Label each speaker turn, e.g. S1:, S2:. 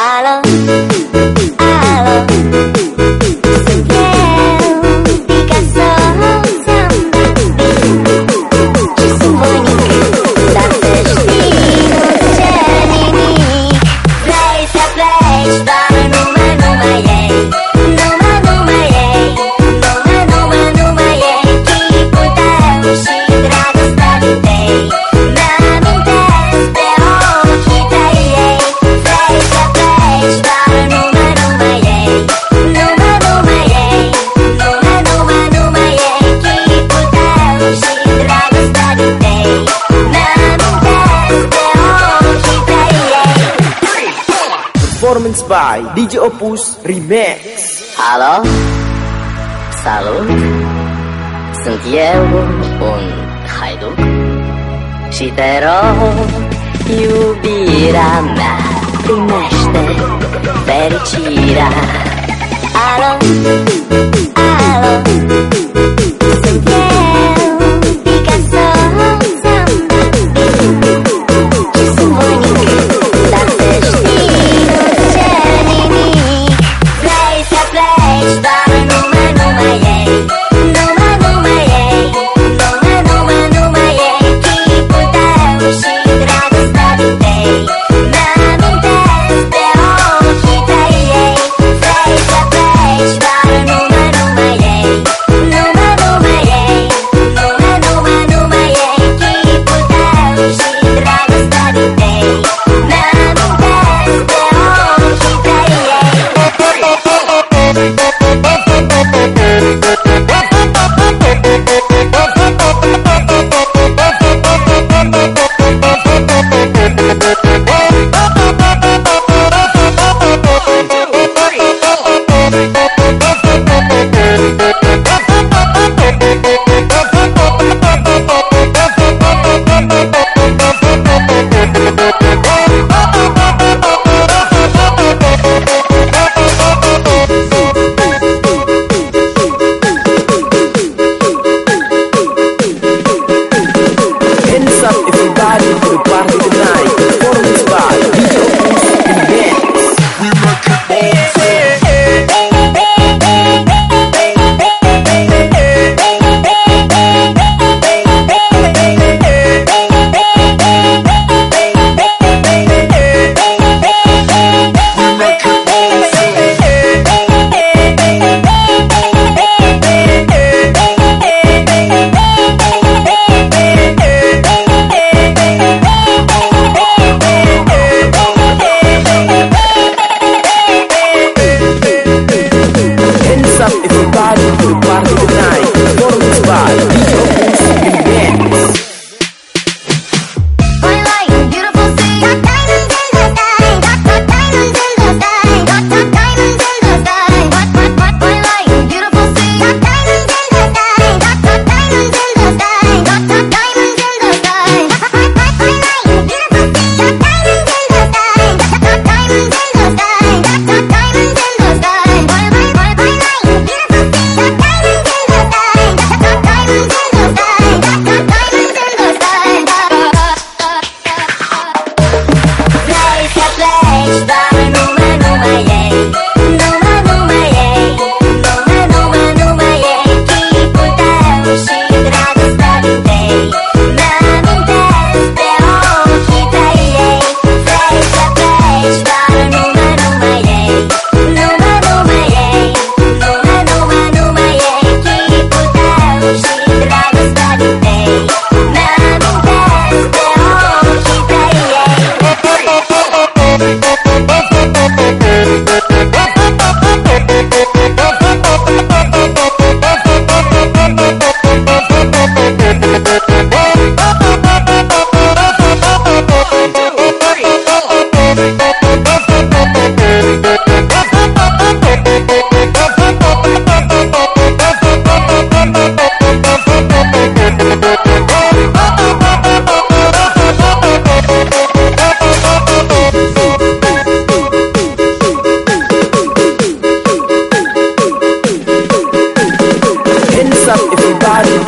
S1: I love, I love. Performance by DJ Opus Remix.
S2: Halo? Salut Sunt eu un haiduc Și te rog Iubirea mea Primește fericirea time. body.